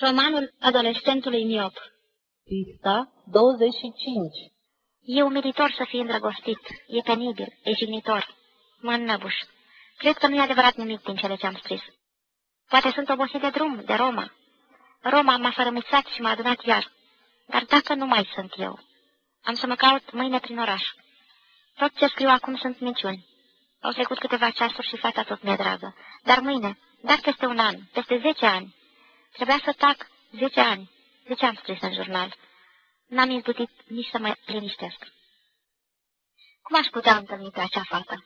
Romanul adolescentului miop Pista 25 E umilitor să fii îndrăgostit, e penibil, e jignitor. Mă înnăbuș. Cred că nu e adevărat nimic din cele ce am scris. Poate sunt obosit de drum, de Roma. Roma m-a fărămițat și m-a adunat iar. Dar dacă nu mai sunt eu, am să mă caut mâine prin oraș. Tot ce scriu acum sunt minciuni. Au trecut câteva ceasuri și fata tot mi-e dragă. Dar mâine, dar peste un an, peste zece ani, Trebuia să tac zece ani. De ce am scris în jurnal? N-am izbutit nici să mă liniștesc. Cum aș putea întâlni pe acea fată?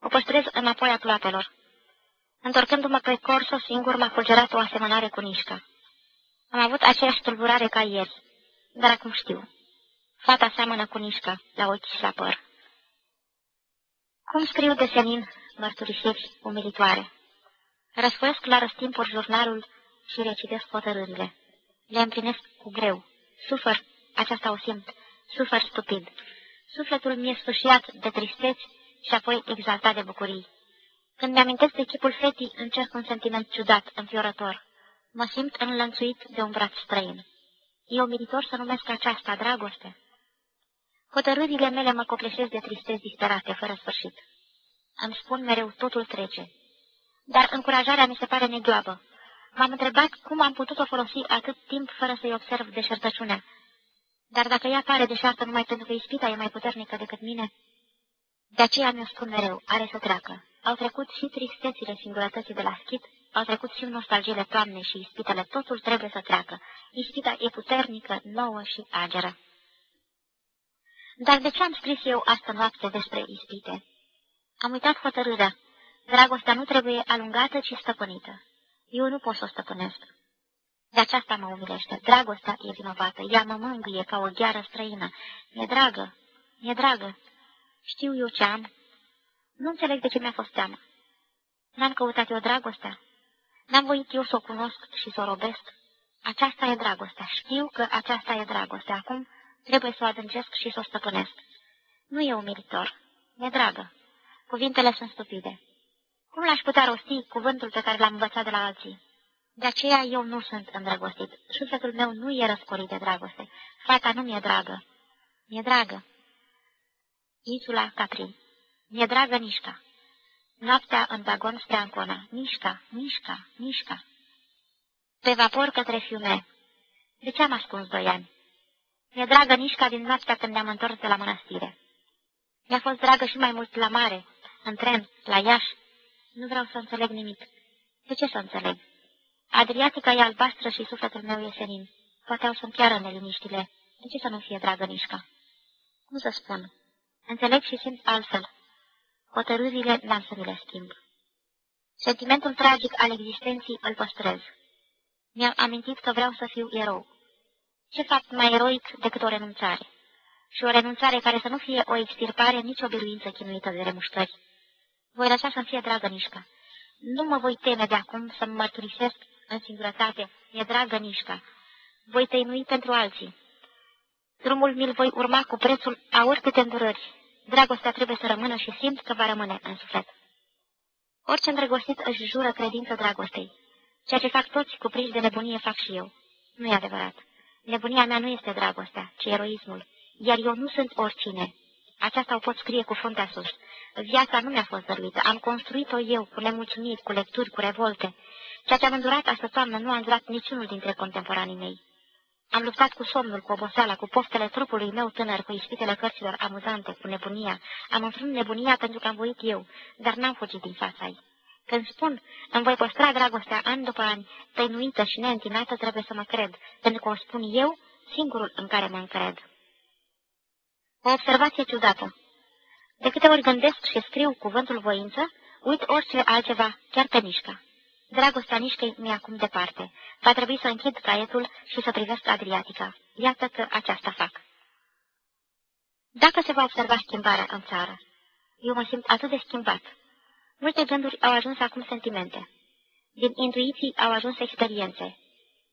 O păstrez înapoi a ploapelor. Întorcându-mă pe corso, singur m-a fulgerat o asemănare cu Nișca. Am avut aceeași tulburare ca ieri, dar acum știu. Fata seamănă cu Nișca, la ochi și la păr. Cum scriu de senin mărturisiri umilitoare? Răsfoiesc la răstimpuri jurnalul și recitesc hotărârile. Le împlinesc cu greu. Sufăr, aceasta o simt, sufăr stupid. Sufletul mi-e sfâșiat de tristeți și apoi exaltat de bucurii. Când mi-amintesc de chipul fetii, încerc un sentiment ciudat, înfiorător. Mă simt înlănțuit de un braț străin. E umilitor să numesc aceasta dragoste. Hotărârile mele mă copleșesc de tristezi disperate, fără sfârșit. Îmi spun mereu, totul trece. Dar încurajarea mi se pare negioabă. M-am întrebat cum am putut-o folosi atât timp fără să-i observ deșertăciunea. Dar dacă ea pare deșartă numai pentru că ispita e mai puternică decât mine, de aceea mi-o spun mereu, are să treacă. Au trecut și tristețile singurătății de la schit, au trecut și nostalgiile toamnei și ispitele, totul trebuie să treacă. Ispita e puternică, nouă și ageră. Dar de ce am scris eu asta noapte despre ispite? Am uitat hotărârea. Dragostea nu trebuie alungată, ci stăpânită. Eu nu pot să o stăpânesc. De aceasta mă umilește. Dragostea e vinovată. Ea mă mângâie ca o gheară străină. E dragă, e dragă. Știu eu ce am. Nu înțeleg de ce mi-a fost teamă. N-am căutat eu dragostea. N-am voit eu să o cunosc și să o robesc. Aceasta e dragostea. Știu că aceasta e dragostea. Acum trebuie să o adâncesc și să o stăpânesc. Nu e umilitor. E dragă. Cuvintele sunt stupide. Cum l-aș putea rosti cuvântul pe care l-am învățat de la alții? De aceea eu nu sunt îndrăgostit. Sufletul meu nu e răscorit de dragoste. Fata nu mi-e dragă. Mi-e dragă. Insula Capri. Mi-e dragă Nișca. Noaptea în vagon spre Ancona. Nișca, Nișca, Nișca. Pe vapor către Fiume. De ce am ascuns doi ani? Mi-e dragă Nișca din noaptea când ne-am întors de la mănăstire. Mi-a fost dragă și mai mult la mare, în tren, la Iași, nu vreau să înțeleg nimic. De ce să înțeleg? Adriatica e albastră și sufletul meu e senin. Poate au să-mi piară neliniștile. De ce să nu fie dragă Nișca? Cum să spun? Înțeleg și simt altfel. Hotărârile n-am să mi le schimb. Sentimentul tragic al existenții îl păstrez. Mi-am amintit că vreau să fiu erou. Ce fapt mai eroic decât o renunțare? Și o renunțare care să nu fie o extirpare, nici o biruință chinuită de remuștări. Voi lăsa să-mi fie dragă Nișca. Nu mă voi teme de acum să-mi mărturisesc în singurătate. E dragă Nișca. Voi tăinui pentru alții. Drumul mi-l voi urma cu prețul a oricâte îndurări. Dragostea trebuie să rămână și simt că va rămâne în suflet. Orice îndrăgostit își jură credință dragostei. Ceea ce fac toți cuprinși de nebunie fac și eu. Nu e adevărat. Nebunia mea nu este dragostea, ci eroismul. Iar eu nu sunt oricine. Aceasta o pot scrie cu fruntea sus. Viața nu mi-a fost dăruită. Am construit-o eu, cu nemulțumiri, cu lecturi, cu revolte. Ceea ce am îndurat asta toamnă nu a îndurat niciunul dintre contemporanii mei. Am luptat cu somnul, cu oboseala, cu poftele trupului meu tânăr, cu ispitele cărților amuzante, cu nebunia. Am înfrânt nebunia pentru că am voit eu, dar n-am fugit din fața ei. Când spun, îmi voi păstra dragostea an după ani, tăinuită și neîntinată, trebuie să mă cred, pentru că o spun eu, singurul în care mă încred. O observație ciudată. De câte ori gândesc și scriu cuvântul voință, uit orice altceva, chiar pe mișca. Dragostea nișcăi mi acum departe. Va trebui să închid caietul și să privesc Adriatica. Iată că aceasta fac. Dacă se va observa schimbarea în țară, eu mă simt atât de schimbat. Multe gânduri au ajuns acum sentimente. Din intuiții au ajuns experiențe.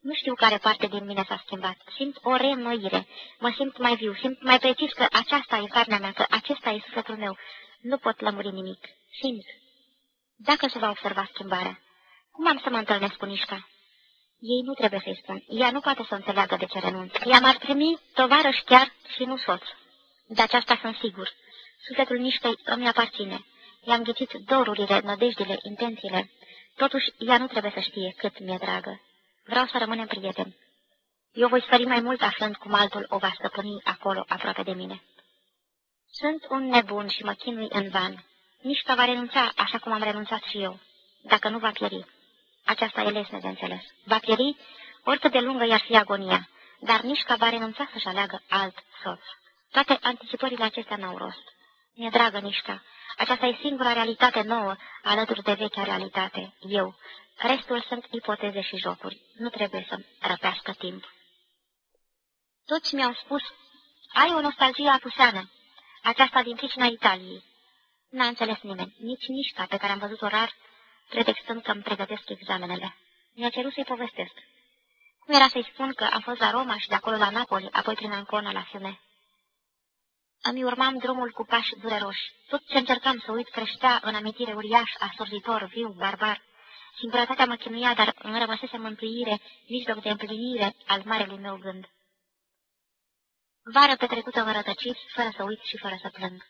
Nu știu care parte din mine s-a schimbat. Simt o reînnoire. Mă simt mai viu. Simt mai precis că aceasta e carnea mea, că acesta e sufletul meu. Nu pot lămuri nimic. Simt. Dacă se va observa schimbarea, cum am să mă întâlnesc cu Nișca? Ei nu trebuie să-i spun. Ea nu poate să înțeleagă de ce renunț. Ea m-ar primi tovarăș chiar și nu soț. De aceasta sunt sigur. Sufletul mișcă îmi aparține. I-am ghicit dorurile, nădejdile, intențiile. Totuși, ea nu trebuie să știe cât mi-e dragă. Vreau să rămânem prieteni. Eu voi sfări mai mult aflând cum altul o va stăpâni acolo, aproape de mine. Sunt un nebun și mă chinui în van. Mișca va renunța așa cum am renunțat și eu, dacă nu va pieri. Aceasta e lesne de înțeles. Va pieri oricât de lungă i-ar fi agonia, dar Mișca va renunța să-și aleagă alt soț. Toate anticipările acestea n-au rost. Mi-e dragă Mișca, aceasta e singura realitate nouă alături de vechea realitate, eu. Restul sunt ipoteze și jocuri. Nu trebuie să răpească timp. Toți mi-au spus, ai o nostalgie apuseană, aceasta din pricina Italiei. N-a înțeles nimeni, nici Mișca, pe care am văzut-o rar, pretextând că îmi pregătesc examenele. Mi-a cerut să-i povestesc. Cum era să-i spun că am fost la Roma și de acolo la Napoli, apoi prin Ancona la Fiume? Îmi urmam drumul cu pași dureroși. Tot ce încercam să uit creștea în amintire uriaș, asorzitor, viu, barbar. Singurătatea mă chinuia, dar îmi rămăsese mântuire, mijloc de împlinire al marelui meu gând. Vară petrecută în rătăciri, fără să uit și fără să plâng.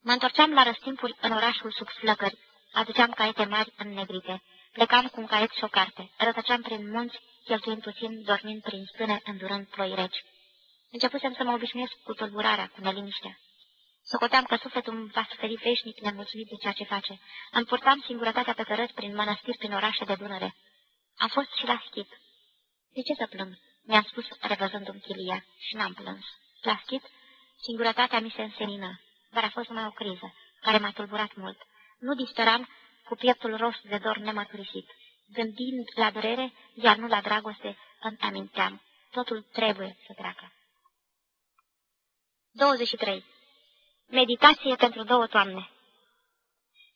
Mă întorceam la răstimpuri în orașul sub flăcări. Aduceam caiete mari înnegrite. Plecam cu un caiet și o carte. Rătăceam prin munți, cheltuind puțin, dormind prin stâne, îndurând ploi reci. Începusem să mă obișnuiesc cu tulburarea, cu neliniștea. Socoteam că sufletul îmi va suferi veșnic nemulțumit de ceea ce face. Îmi purtam singurătatea pe cărăți prin mănăstiri, prin orașe de Dunăre. Am fost și la schit. De ce să plâng? Mi-am spus, revăzându-mi chilia, și n-am plâns. La schit, singurătatea mi se însenină, dar a fost numai o criză, care m-a tulburat mult. Nu disperam cu pieptul rost de dor nemăturisit. Gândind la durere, iar nu la dragoste, îmi aminteam. Totul trebuie să treacă. 23. Meditație pentru două toamne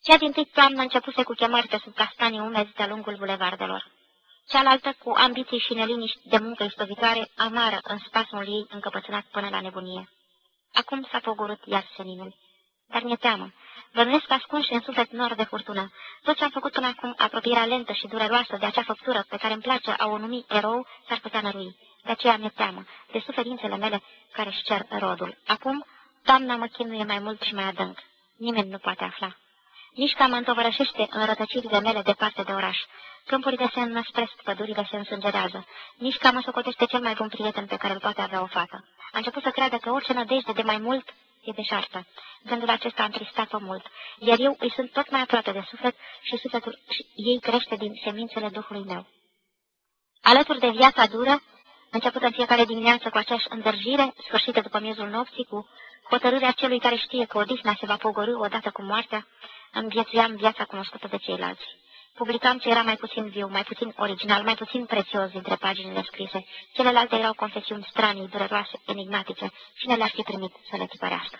Cea din tâi toamnă începuse cu chemări pe sub castanii umezi de-a lungul bulevardelor. Cealaltă, cu ambiții și neliniști de muncă istovitoare, amară în spasmul ei încăpățânat până la nebunie. Acum s-a pogorât iar seninul. Dar mi-e teamă. Bănuiesc ascunși în suflet nor de furtună. Tot ce am făcut până acum, apropierea lentă și dureroasă de acea făptură pe care îmi place a o numi erou, s-ar putea nărui. De aceea mi-e teamă, de suferințele mele care își cer rodul. Acum, toamna mă chinuie mai mult și mai adânc. Nimeni nu poate afla. Nici ca mă întovărășește în rătăcirile mele departe de oraș. Câmpurile se înnăspresc, pădurile se însângerează. Nici ca mă socotește cel mai bun prieten pe care îl poate avea o fată. A început să creadă că orice nădejde de mai mult e deșartă. Gândul acesta a întristat-o mult, iar eu îi sunt tot mai aproape de suflet și sufletul ei crește din semințele Duhului meu. Alături de viața dură, început în fiecare dimineață cu aceeași îndârjire, sfârșită după miezul nopții, cu hotărârea celui care știe că odihna se va pogorâ odată cu moartea, îmi viața cunoscută de ceilalți. Publicam ce era mai puțin viu, mai puțin original, mai puțin prețios dintre paginile scrise. Celelalte erau confesiuni stranii, dureroase, enigmatice. Cine le-ar fi primit să le tipărească?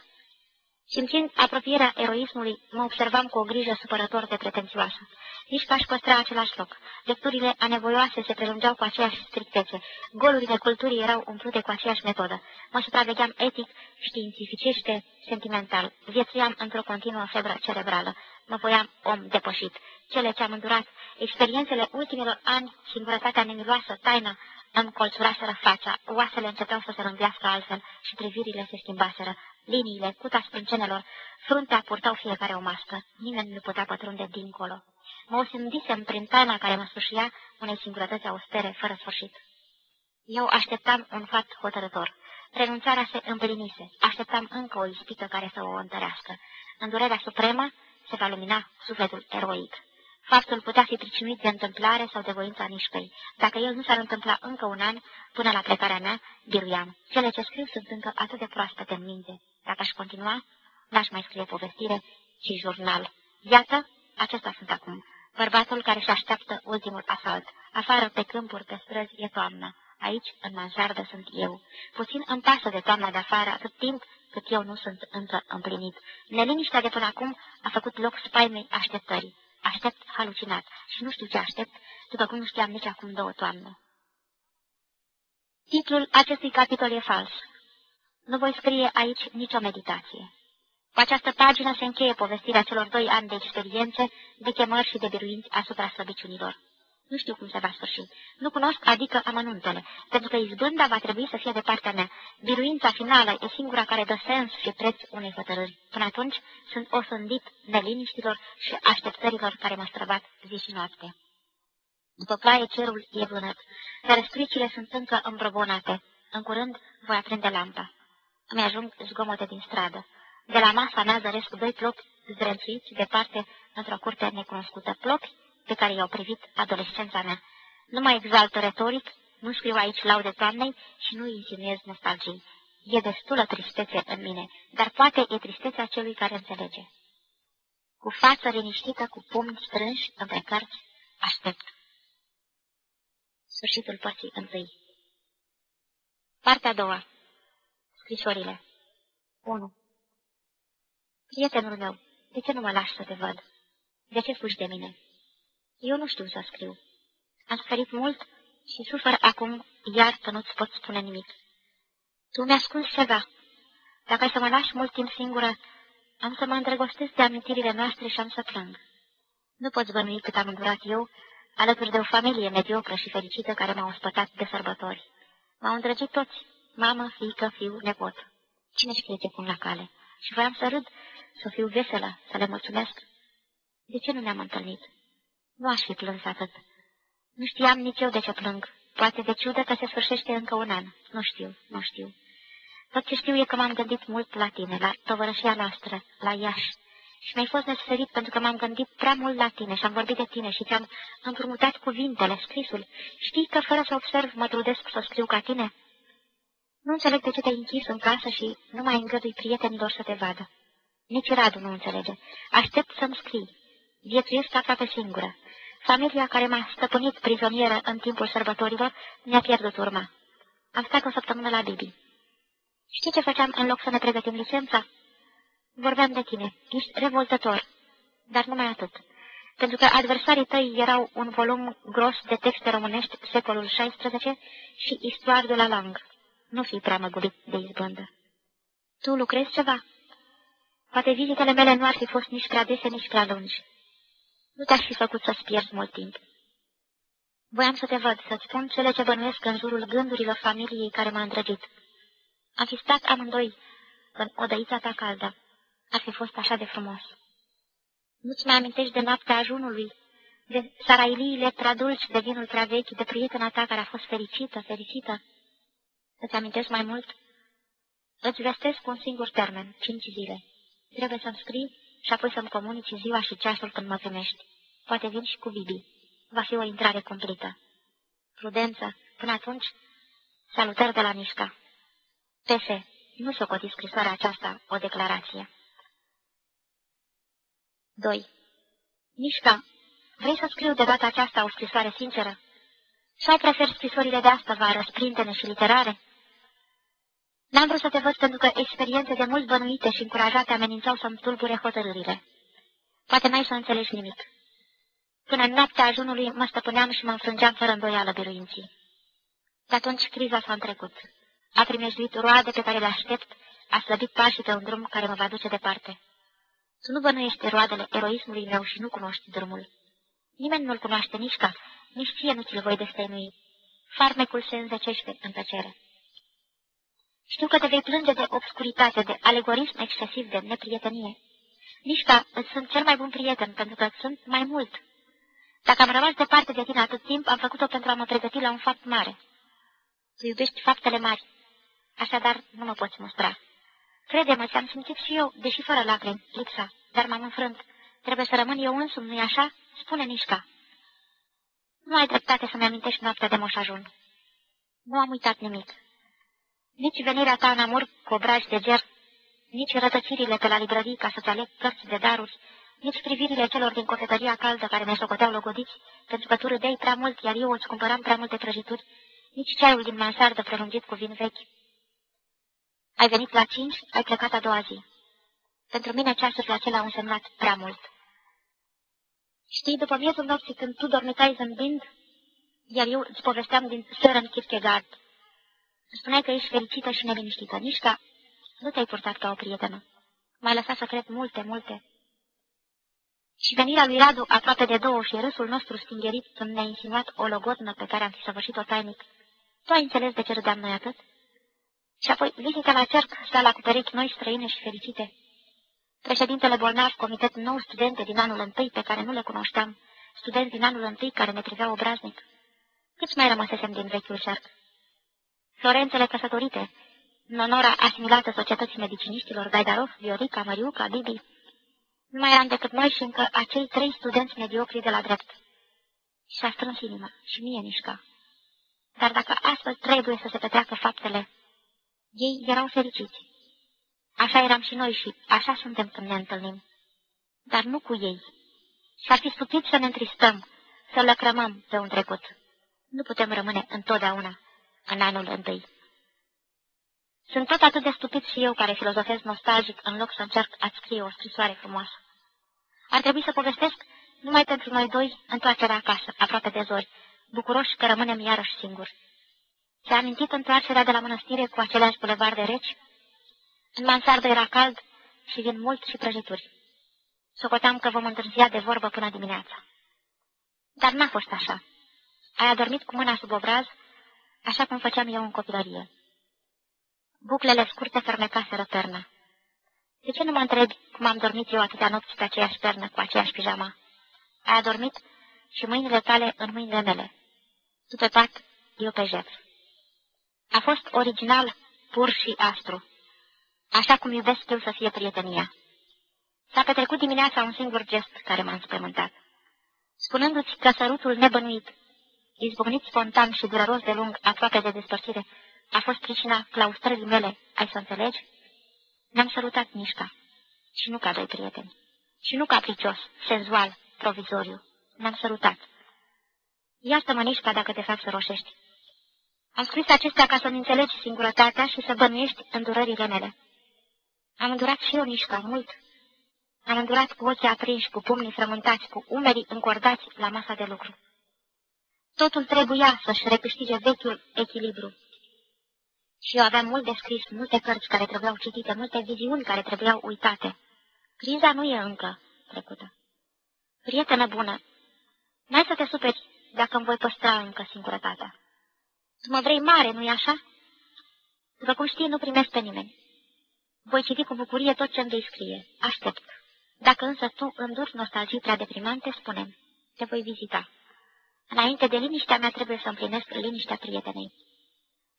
Simțind apropierea eroismului, mă observam cu o grijă supărător de pretențioasă. Nici că aș păstra același loc. Lecturile anevoioase se prelungeau cu aceeași strictețe. Golurile culturii erau umplute cu aceeași metodă. Mă supravegheam etic, științificește, sentimental. Viețuiam într-o continuă febră cerebrală. Mă voiam om depășit. Cele ce am îndurat, experiențele ultimilor ani, singurătatea nemiloasă, taina, îmi colțuraseră fața, oasele începeau să se rândească altfel și privirile se schimbaseră, liniile, cuta sprâncenelor, fruntea purtau fiecare o mască, nimeni nu putea pătrunde dincolo. Mă osândisem prin taina care mă sfârșia unei singurătăți austere, fără sfârșit. Eu așteptam un fapt hotărător. Renunțarea se împlinise. Așteptam încă o ispită care să o întărească. În durerea supremă se va lumina sufletul eroic. Faptul putea fi pricinuit de întâmplare sau de voința nișpei. Dacă el nu s-ar întâmpla încă un an, până la plecarea mea, biruiam. Cele ce scriu sunt încă atât de proaspete în minte. Dacă aș continua, n-aș mai scrie povestire, ci jurnal. Iată, acesta sunt acum. Bărbatul care își așteaptă ultimul asalt. Afară, pe câmpuri, pe străzi, e toamnă. Aici, în mansardă, sunt eu. Puțin îmi pasă de toamna de afară, atât timp cât eu nu sunt încă împlinit. Neliniștea de până acum a făcut loc spaimei așteptării. Aștept halucinat și nu știu ce aștept, după cum nu știam nici acum două toamne. Titlul acestui capitol e fals. Nu voi scrie aici nicio meditație. Cu această pagină se încheie povestirea celor doi ani de experiențe, de chemări și de biruinți asupra slăbiciunilor. Nu știu cum se va sfârși. Nu cunosc, adică amănuntele, pentru că izbânda va trebui să fie de partea mea. Biruința finală e singura care dă sens și preț unei hotărâri. Până atunci sunt osândit neliniștilor și așteptărilor care mă străbat zi și noapte. După ploaie cerul e vânăt, dar spricile sunt încă îmbrobonate. În curând voi aprinde lampa. Îmi ajung zgomote din stradă. De la masa mea zăresc doi plopi zdrănciți departe într-o curte necunoscută. Plopi pe care i-au privit adolescența mea. Nu mai exaltă retoric, nu scriu aici laude toamnei și nu insinuez nostalgii. E destulă tristețe în mine, dar poate e tristețea celui care înțelege. Cu față liniștită, cu pumni strânși între cărți, aștept. Sfârșitul părții întâi. Partea a doua. Scrisorile. 1. Prietenul meu, de ce nu mă lași să te văd? De ce fugi de mine? Eu nu știu să scriu. Am suferit mult și sufăr acum, iar că nu-ți pot spune nimic. Tu mi-ai ascuns ceva. Dacă ai să mă lași mult timp singură, am să mă îndrăgostesc de amintirile noastre și am să plâng. Nu poți bănui cât am îndurat eu, alături de o familie mediocră și fericită care m-au spătat de sărbători. M-au îndrăgit toți, mamă, fiică, fiu, nepot. Cine știe ce pun la cale? Și voiam să râd, să fiu veselă, să le mulțumesc. De ce nu ne-am întâlnit? Nu aș fi plâns atât. Nu știam nici eu de ce plâng. Poate de ciudă că se sfârșește încă un an. Nu știu, nu știu. Tot ce știu e că m-am gândit mult la tine, la tovărășia noastră, la Iași. Și mi-ai fost nesuferit pentru că m-am gândit prea mult la tine și am vorbit de tine și ți-am împrumutat cuvintele, scrisul. Știi că fără să observ mă trudesc să scriu ca tine? Nu înțeleg de ce te-ai închis în casă și nu mai îngădui prietenilor să te vadă. Nici Radu nu înțelege. Aștept să-mi scrii. Viețuiesc aproape singură. Familia care m-a stăpânit prizonieră în timpul sărbătorilor mi-a pierdut urma. Am stat o săptămână la Bibi. Știi ce făceam în loc să ne pregătim licența? Vorbeam de tine. Ești revoltător. Dar numai atât. Pentru că adversarii tăi erau un volum gros de texte românești secolul XVI și istoare de la Lang. Nu fi prea măgulit de izbândă. Tu lucrezi ceva? Poate vizitele mele nu ar fi fost nici prea dese, nici prea lungi. Nu te-aș fi făcut să-ți pierzi mult timp. Voiam să te văd, să-ți spun cele ce bănuiesc în jurul gândurilor familiei care m-a îndrăgit. Am fi stat amândoi în odăița ta caldă. Ar fi fost așa de frumos. Nu-ți mai amintești de noaptea ajunului, de sarailiile prea dulci, de vinul prea vechi, de prietena ta care a fost fericită, fericită? Îți amintesc mai mult? Îți vestesc un singur termen, cinci zile. Trebuie să-mi scrii și apoi să-mi comunici ziua și ceasul când mă primești. Poate vin și cu Bibi. Va fi o intrare cumplită. Prudență. Până atunci, salutări de la Mișca. PS. Nu socoti scrisoarea aceasta o declarație. 2. Mișca, vrei să scriu de data aceasta o scrisoare sinceră? Sau prefer scrisorile de asta vară, sprintene și literare? N-am vrut să te văd pentru că experiențe de mult bănuite și încurajate amenințau să-mi tulbure hotărârile. Poate n-ai să înțelegi nimic. Până în noaptea ajunului mă stăpâneam și mă înfrângeam fără îndoială biruinții. De atunci criza s-a întrecut. A primejduit roade pe care le aștept, a slăbit pașii pe un drum care mă va duce departe. Tu nu bănuiești roadele eroismului meu și nu cunoști drumul. Nimeni nu-l cunoaște nici ca, nici ție nu ți-l voi destăinui. Farmecul se înzăcește în tăcere. Știu că te vei plânge de obscuritate, de alegorism excesiv, de neprietenie. Mișca, îți sunt cel mai bun prieten, pentru că sunt mai mult. Dacă am rămas departe de tine atât timp, am făcut-o pentru a mă pregăti la un fapt mare. Tu iubești faptele mari. Așadar, nu mă poți mustra. Crede-mă, ți-am simțit și eu, deși fără lacrimi, lipsa, dar m-am înfrânt. Trebuie să rămân eu însumi, nu-i așa? Spune Mișca. Nu ai dreptate să-mi amintești noaptea de moșajun. Nu am uitat nimic. Nici venirea ta în amur cu obraj de ger, nici rătăcirile pe la librării ca să-ți aleg cărți de daruri, nici privirile celor din cofetăria caldă care ne socoteau logodiți, pentru că tu râdeai prea mult, iar eu îți cumpăram prea multe prăjituri, nici ceaiul din mansardă prelungit cu vin vechi. Ai venit la cinci, ai plecat a doua zi. Pentru mine ceasurile acelea au însemnat prea mult. Știi, după miezul nopții, când tu dormitai zâmbind, iar eu îți povesteam din Søren Kierkegaard, Spuneai că ești fericită și neliniștită. Nici ca... Nu te-ai purtat ca o prietenă. M-ai lăsat să cred multe, multe. Și venirea lui Radu aproape de două și râsul nostru stingherit când ne-a insinuat o logodnă pe care am fi săvârșit-o tainic. Tu ai înțeles de ce râdeam noi atât? Și apoi vizita la cerc, sala cu perechi noi, străine și fericite. Președintele bolnav, comitet nou studente din anul întâi pe care nu le cunoșteam, studenți din anul întâi care ne priveau obraznic. Câți mai rămăsesem din vechiul cerc? Florențele căsătorite, nonora asimilată societății mediciniștilor, Gaidarov, Viorica, Măriuca, Bibi. Nu mai eram decât noi și încă acei trei studenți mediocri de la drept. Și a strâns inima, și mie mișca. Dar dacă astfel trebuie să se petreacă faptele, ei erau fericiți. Așa eram și noi și așa suntem când ne întâlnim. Dar nu cu ei. Și ar fi stupid să ne întristăm, să lăcrămăm pe un trecut. Nu putem rămâne întotdeauna în anul întâi. Sunt tot atât de stupid și eu care filozofez nostalgic în loc să încerc a scrie o scrisoare frumoasă. Ar trebui să povestesc numai pentru noi doi întoarcerea acasă, aproape de zori, bucuroși că rămânem iarăși singuri. Ți-a amintit întoarcerea de la mănăstire cu aceleași bulevarde reci? În mansardă era cald și vin mult și prăjituri. Socoteam că vom întârzia de vorbă până dimineața. Dar n-a fost așa. Ai adormit cu mâna sub obraz, așa cum făceam eu în copilărie. Buclele scurte fermecaseră pernă. De ce nu mă întrebi cum am dormit eu atâtea nopți pe aceeași pernă cu aceeași pijama? Ai adormit și mâinile tale în mâinile mele. Tu pe pat, eu pe jet. A fost original, pur și astru. Așa cum iubesc eu să fie prietenia. S-a petrecut dimineața un singur gest care m-a înspământat. Spunându-ți că sărutul nebănuit, izbucnit spontan și dureros de lung, aproape de despărțire, a fost pricina claustrării mele, ai să înțelegi? Ne-am sărutat Mișca. Și nu ca doi prieteni. Și nu capricios, senzual, provizoriu. Ne-am sărutat. Iartă-mă, Mișca, dacă te fac să roșești. Am scris acestea ca să-mi înțelegi singurătatea și să bănuiești îndurările mele. Am îndurat și eu, Mișca, mult. Am îndurat cu ochii aprinși, cu pumnii frământați, cu umerii încordați la masa de lucru. Totul trebuia să-și recâștige vechiul echilibru. Și eu aveam mult de scris, multe cărți care trebuiau citite, multe viziuni care trebuiau uitate. Criza nu e încă trecută. Prietenă bună, n-ai să te superi dacă îmi voi păstra încă singurătatea. Tu mă vrei mare, nu-i așa? După cum știi, nu primesc pe nimeni. Voi citi cu bucurie tot ce îmi vei scrie. Aștept. Dacă însă tu înduri nostalgii prea deprimante, spune Te voi vizita. Înainte de liniștea mea trebuie să împlinesc liniștea prietenei.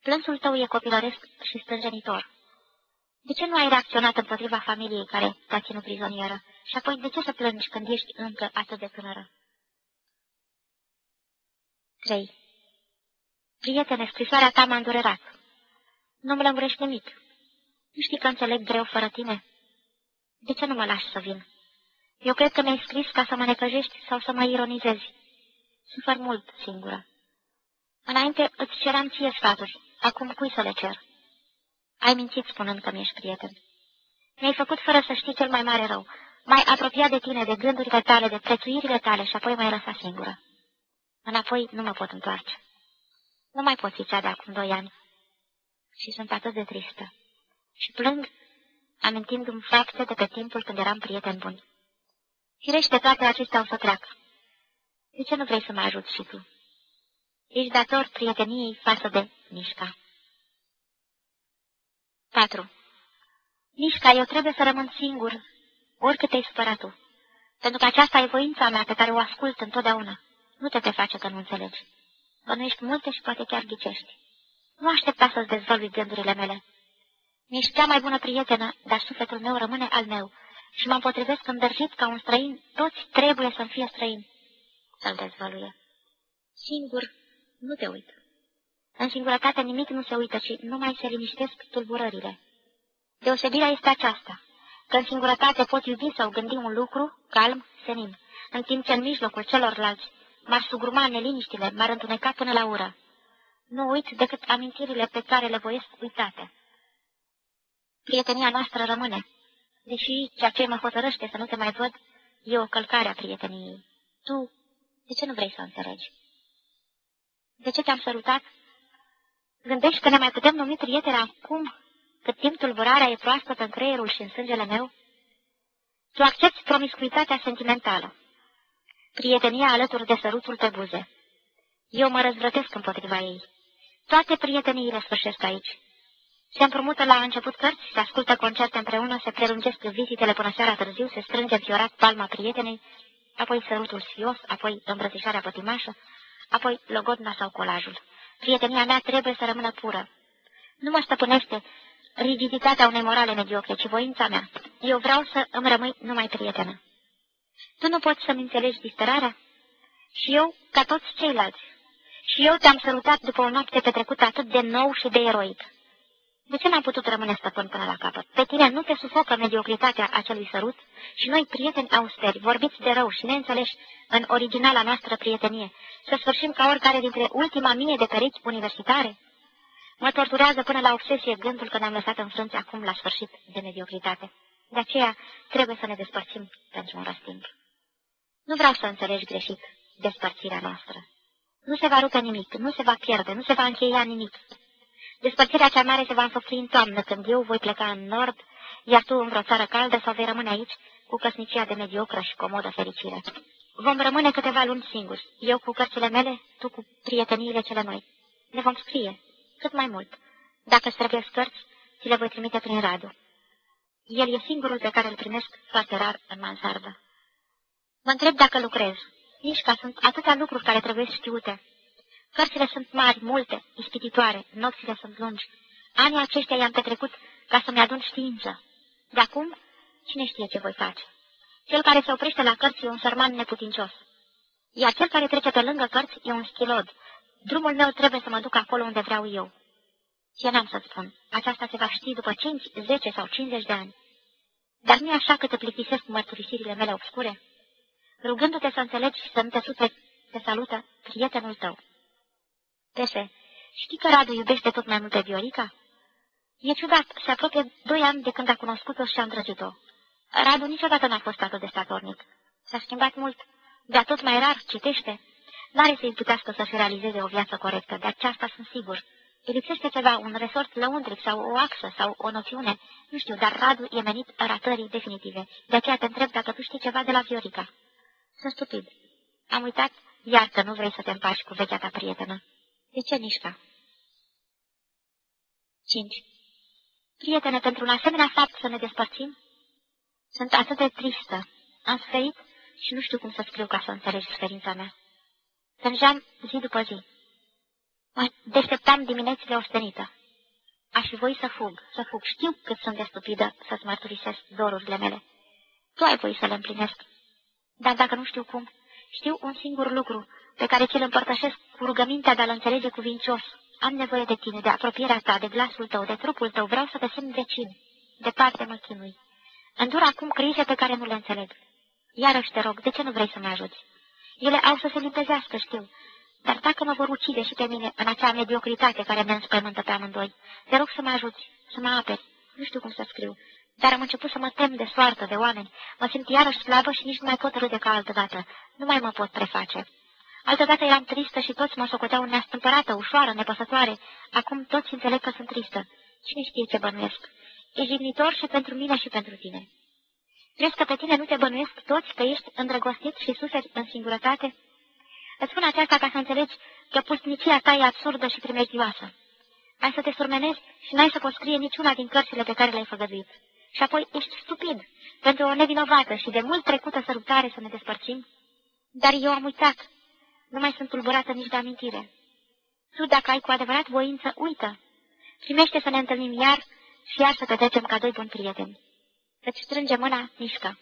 Plânsul tău e copilăresc și stânjenitor. De ce nu ai reacționat împotriva familiei care te-a ținut prizonieră? Și apoi de ce să plângi când ești încă atât de tânără? 3. Prietene, scrisoarea ta m-a îndurerat. Nu-mi lămurești nimic. Nu știi că înțeleg greu fără tine? De ce nu mă lași să vin? Eu cred că mi-ai scris ca să mă necăjești sau să mă ironizezi. Sufăr mult singură. Înainte îți ceram ție sfaturi, acum cui să le cer? Ai mințit spunând că mi-ești prieten. Mi-ai făcut fără să știi cel mai mare rău. Mai apropiat de tine, de gândurile tale, de prețuirile tale și apoi mai lăsa singură. Înapoi nu mă pot întoarce. Nu mai pot fi cea de acum doi ani. Și sunt atât de tristă. Și plâng, amintindu-mi fapte de pe timpul când eram prieten buni. Firește, toate acestea o să treacă. De ce nu vrei să mă ajuți și tu? Ești dator prieteniei față de Mișca. 4. Mișca, eu trebuie să rămân singur, oricât te-ai supărat tu, pentru că aceasta e voința mea pe care o ascult întotdeauna. Nu te te face că nu înțelegi. Bănuiești multe și poate chiar ghicești. Nu aștepta să-ți dezvălui gândurile mele. Mi-ești cea mai bună prietenă, dar sufletul meu rămâne al meu și mă împotrivesc îndrăjit ca un străin. Toți trebuie să-mi fie străini. Să-l dezvăluie. Singur, nu te uit. În singurătate nimic nu se uită, ci numai se liniștesc tulburările. Deosebirea este aceasta, că în singurătate pot iubi sau gândi un lucru, calm, senin, în timp ce în mijlocul celorlalți m-ar sugruma neliniștile, m-ar întuneca până la ură. Nu uit decât amintirile pe care le voiesc uitate. Prietenia noastră rămâne, deși ceea ce mă hotărăște să nu te mai văd e o călcare a prieteniei. Tu, de ce nu vrei să înțelegi? De ce te-am sărutat? Gândești că ne mai putem numi prieteni acum, cât timp tulburarea e proaspătă în creierul și în sângele meu? Tu accepti promiscuitatea sentimentală, prietenia alături de sărutul pe buze. Eu mă răzvrătesc împotriva ei. Toate prieteniile sfârșesc aici. Se împrumută la început cărți, se ascultă concerte împreună, se prelungesc vizitele până seara târziu, se strânge fiorat palma prietenei, apoi sărutul sfios, apoi îmbrățișarea pătimașă, apoi logodna sau colajul. Prietenia mea trebuie să rămână pură. Nu mă stăpânește rigiditatea unei morale mediocre, ci voința mea. Eu vreau să îmi rămâi numai prietenă. Tu nu poți să-mi înțelegi disperarea? Și eu, ca toți ceilalți. Și eu te-am sărutat după o noapte petrecută atât de nou și de eroic. De ce n-am putut rămâne stăpân până la capăt? Pe tine nu te sufocă mediocritatea acelui sărut? Și noi, prieteni austeri, vorbiți de rău și neînțeleși în originala noastră prietenie, să sfârșim ca oricare dintre ultima mie de perechi universitare? Mă torturează până la obsesie gândul că ne-am lăsat înfrânți acum la sfârșit de mediocritate. De aceea trebuie să ne despărțim pentru un răstimp. Nu vreau să înțelegi greșit despărțirea noastră. Nu se va rupe nimic, nu se va pierde, nu se va încheia nimic. Despărțirea cea mare se va înfăptui în toamnă, când eu voi pleca în nord, iar tu în vreo țară caldă sau vei rămâne aici cu căsnicia de mediocră și comodă fericire. Vom rămâne câteva luni singuri, eu cu cărțile mele, tu cu prieteniile cele noi. Ne vom scrie, cât mai mult. Dacă trebuie cărți, ți le voi trimite prin Radu. El e singurul pe care îl primesc foarte rar în mansardă. Mă întreb dacă lucrez. Nici ca sunt atâtea lucruri care trebuie știute. Cărțile sunt mari, multe, ispititoare, nopțile sunt lungi. Anii aceștia i-am petrecut ca să-mi adun știință. De acum, cine știe ce voi face? Cel care se oprește la cărți e un sărman neputincios. Iar cel care trece pe lângă cărți e un schilod. Drumul meu trebuie să mă duc acolo unde vreau eu. Ce n-am să spun? Aceasta se va ști după 5, 10 sau 50 de ani. Dar nu e așa că te plictisesc cu mărturisirile mele obscure? Rugându-te să înțelegi și să nu te suferi, te salută prietenul tău. Tese, știi că Radu iubește tot mai mult pe Viorica? E ciudat, se apropie doi ani de când a cunoscut-o și a îndrăgit-o. Radu niciodată n-a fost atât de statornic. S-a schimbat mult, dar tot mai rar citește. N-are să-i putească să-și realizeze o viață corectă, de aceasta sunt sigur. Îi lipsește ceva, un resort lăuntric sau o axă sau o noțiune. Nu știu, dar Radu e menit ratării definitive. De aceea te întreb dacă tu știi ceva de la Viorica. Sunt stupid. Am uitat, iar că nu vrei să te împaci cu vechea ta prietenă. De ce Nișca? 5. Prietene, pentru un asemenea fapt să ne despărțim? Sunt atât de tristă. Am suferit și nu știu cum să scriu ca să înțelegi suferința mea. Tângeam zi după zi. Mă deșteptam diminețile ostenită. Aș fi voi să fug, să fug. Știu cât sunt de stupidă să-ți mărturisesc dorurile mele. Tu ai voie să le împlinesc. Dar dacă nu știu cum, știu un singur lucru, pe care ți-l împărtășesc cu rugămintea de a-l înțelege cuvincios. Am nevoie de tine, de apropierea ta, de glasul tău, de trupul tău, vreau să te simt vecin. Departe mă chinui. Îndur acum crize pe care nu le înțeleg. Iarăși te rog, de ce nu vrei să mă ajuți? Ele au să se limpezească, știu, dar dacă mă vor ucide și pe mine în acea mediocritate care ne înspăimântă pe amândoi, te rog să mă ajuți, să mă aperi. Nu știu cum să scriu, dar am început să mă tem de soartă, de oameni. Mă simt iarăși slabă și nici nu mai pot râde ca altădată. Nu mai mă pot preface. Altădată eram tristă și toți mă socoteau neastâmpărată, ușoară, nepăsătoare. Acum toți înțeleg că sunt tristă. Cine știe ce bănuiesc? E jignitor și pentru mine și pentru tine. Crezi că pe tine nu te bănuiesc toți că ești îndrăgostit și suferi în singurătate? Îți spun aceasta ca să înțelegi că pusnicia ta e absurdă și primejdioasă. Ai să te surmenezi și n-ai să poți scrie niciuna din cărțile pe care le-ai făgăduit. Și apoi ești stupid pentru o nevinovată și de mult trecută sărutare să ne despărțim. Dar eu am uitat. Nu mai sunt tulburată nici de amintire. Tu, dacă ai cu adevărat voință, uită. Primește să ne întâlnim iar și iar să petrecem ca doi buni prieteni. Să-ți strânge mâna, Mișca.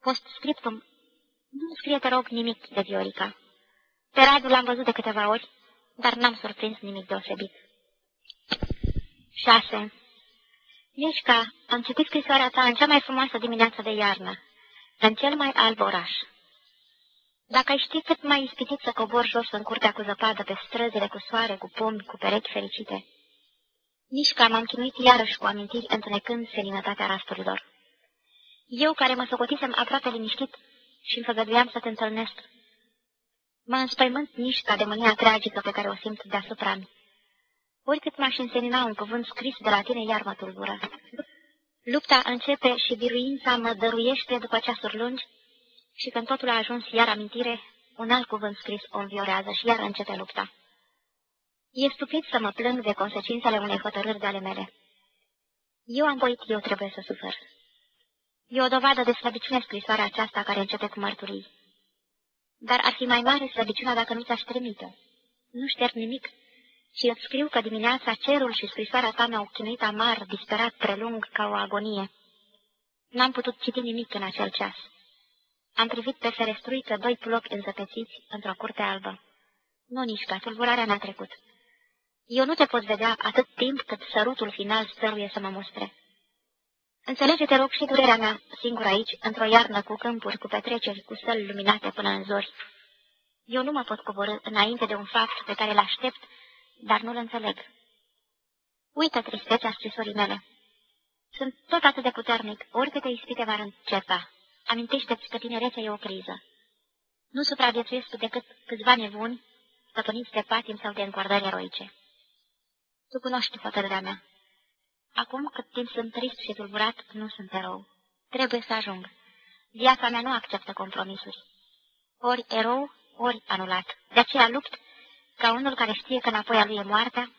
Post scriptum. Nu scrie, te rog, nimic de Viorica. Pe Radu l-am văzut de câteva ori, dar n-am surprins nimic deosebit. 6. Mișca, am citit scrisoarea ta în cea mai frumoasă dimineață de iarnă, în cel mai alb oraș. Dacă ai ști cât mai ispitit să cobor jos în curtea cu zăpadă pe străzile cu soare, cu pomi, cu perechi fericite. Mișca m-am chinuit iarăși cu amintiri întunecând seninătatea rasturilor. Eu, care mă socotisem aproape liniștit și îmi făgăduiam să te întâlnesc, mă înspăimânt Mișca de mânia tragică pe care o simt deasupra mi. Oricât m-aș însenina un cuvânt scris de la tine, iar mă tulbură. Lupta începe și biruința mă dăruiește după ceasuri lungi și când totul a ajuns iar amintire, un alt cuvânt scris o înviorează și iar începe lupta. E stupid să mă plâng de consecințele unei hotărâri de ale mele. Eu am voit, eu trebuie să sufăr. E o dovadă de slăbiciune scrisoarea aceasta care începe cu mărturii. Dar ar fi mai mare slăbiciunea dacă nu ți-aș trimite. Nu șterg nimic. Și îți scriu că dimineața cerul și scrisoarea ta mi-au chinuit amar, disperat, prelung, ca o agonie. N-am putut citi nimic în acel ceas. Am privit pe ferestruiță doi plopi înzăpețiți într-o curte albă. Nu nici ca tulburarea n-a trecut. Eu nu te pot vedea atât timp cât sărutul final stăruie să mă mustre. Înțelege-te, rog, și durerea mea singură aici, într-o iarnă cu câmpuri, cu petreceri, cu săli luminate până în zori. Eu nu mă pot coborâ înainte de un fapt pe care îl aștept, dar nu-l înțeleg. Uită tristețea scrisorii mele. Sunt tot atât de puternic, oricâte ispite m-ar începa. Amintește-ți că tinerețea e o criză. Nu supraviețuiesc decât câțiva nebuni, stăpâniți de patim sau de încordări eroice. Tu cunoști hotărârea mea. Acum, cât timp sunt trist și tulburat, nu sunt erou. Trebuie să ajung. Viața mea nu acceptă compromisuri. Ori erou, ori anulat. De aceea lupt ca unul care știe că înapoi a lui e moartea,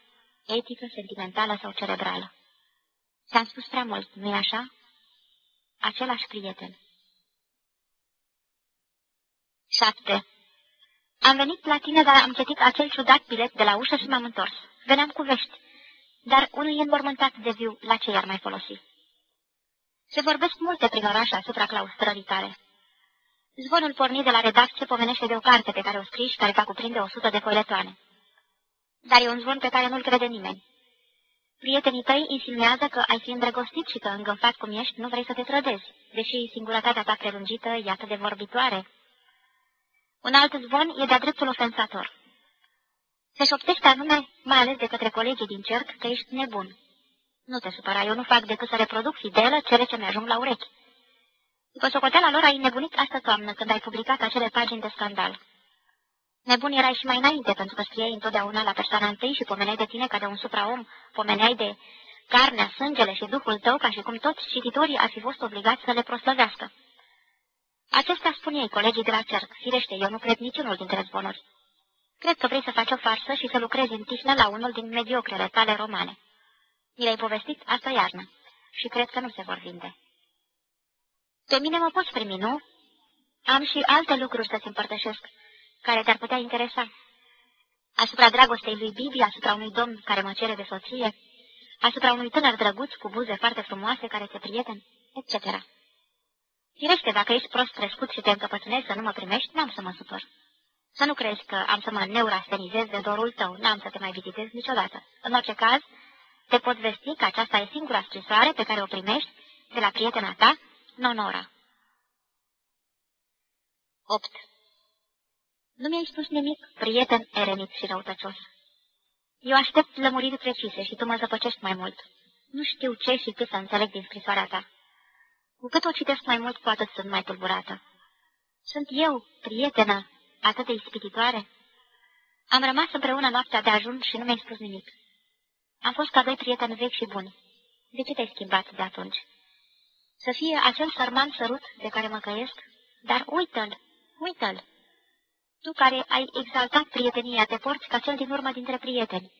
etică, sentimentală sau cerebrală. Ți-am spus prea mult, nu-i așa? Același prieten. 7. Am venit la tine, dar am citit acel ciudat bilet de la ușă și m-am întors. Veneam cu vești dar unul e înmormântat de viu, la ce i-ar mai folosi? Se vorbesc multe prin oraș asupra claustrării tale. Zvonul pornit de la redacție pomenește de o carte pe care o scrii și care va cuprinde o sută de foiletoane. Dar e un zvon pe care nu-l crede nimeni. Prietenii tăi insinuează că ai fi îndrăgostit și că, îngânfat cum ești, nu vrei să te trădezi, deși singurătatea ta prelungită e atât de vorbitoare. Un alt zvon e de-a dreptul ofensator. Se șoptește anume, mai ales de către colegii din cerc, că ești nebun. Nu te supăra, eu nu fac decât să reproduc fidelă cele ce mi-ajung la urechi. După socoteala lor ai nebunit asta toamnă, când ai publicat acele pagini de scandal. Nebun erai și mai înainte, pentru că scriei întotdeauna la persoana întâi și pomeneai de tine ca de un supraom, pomeneai de carnea, sângele și duhul tău, ca și cum toți cititorii ar fi fost obligați să le proslăvească. Acestea spun ei, colegii de la cerc. Firește, eu nu cred niciunul dintre zvonuri. Cred că vrei să faci o farsă și să lucrezi în tihnă la unul din mediocrele tale romane. Mi le-ai povestit asta iarnă și cred că nu se vor vinde. Pe mine mă poți primi, nu? Am și alte lucruri să-ți împărtășesc, care te-ar putea interesa. Asupra dragostei lui Bibi, asupra unui domn care mă cere de soție, asupra unui tânăr drăguț cu buze foarte frumoase care te prieten, etc. Firește, dacă ești prost crescut și te încăpățânezi să nu mă primești, n-am să mă supăr. Să nu crezi că am să mă neurastenizez de dorul tău, n-am să te mai vizitez niciodată. În orice caz, te pot vesti că aceasta e singura scrisoare pe care o primești de la prietena ta, Nonora. 8. Nu mi-ai spus nimic, prieten erenit și răutăcios. Eu aștept lămuriri precise și tu mă zăpăcești mai mult. Nu știu ce și cât să înțeleg din scrisoarea ta. Cu cât o citesc mai mult, cu atât sunt mai tulburată. Sunt eu, prietena, atât de ispititoare? Am rămas împreună noaptea de ajun și nu mi-ai spus nimic. Am fost ca doi prieteni vechi și buni. De ce te-ai schimbat de atunci? Să fie acel sărman sărut de care mă căiesc? Dar uită-l, uită-l! Tu care ai exaltat prietenia, te porți ca cel din urmă dintre prieteni.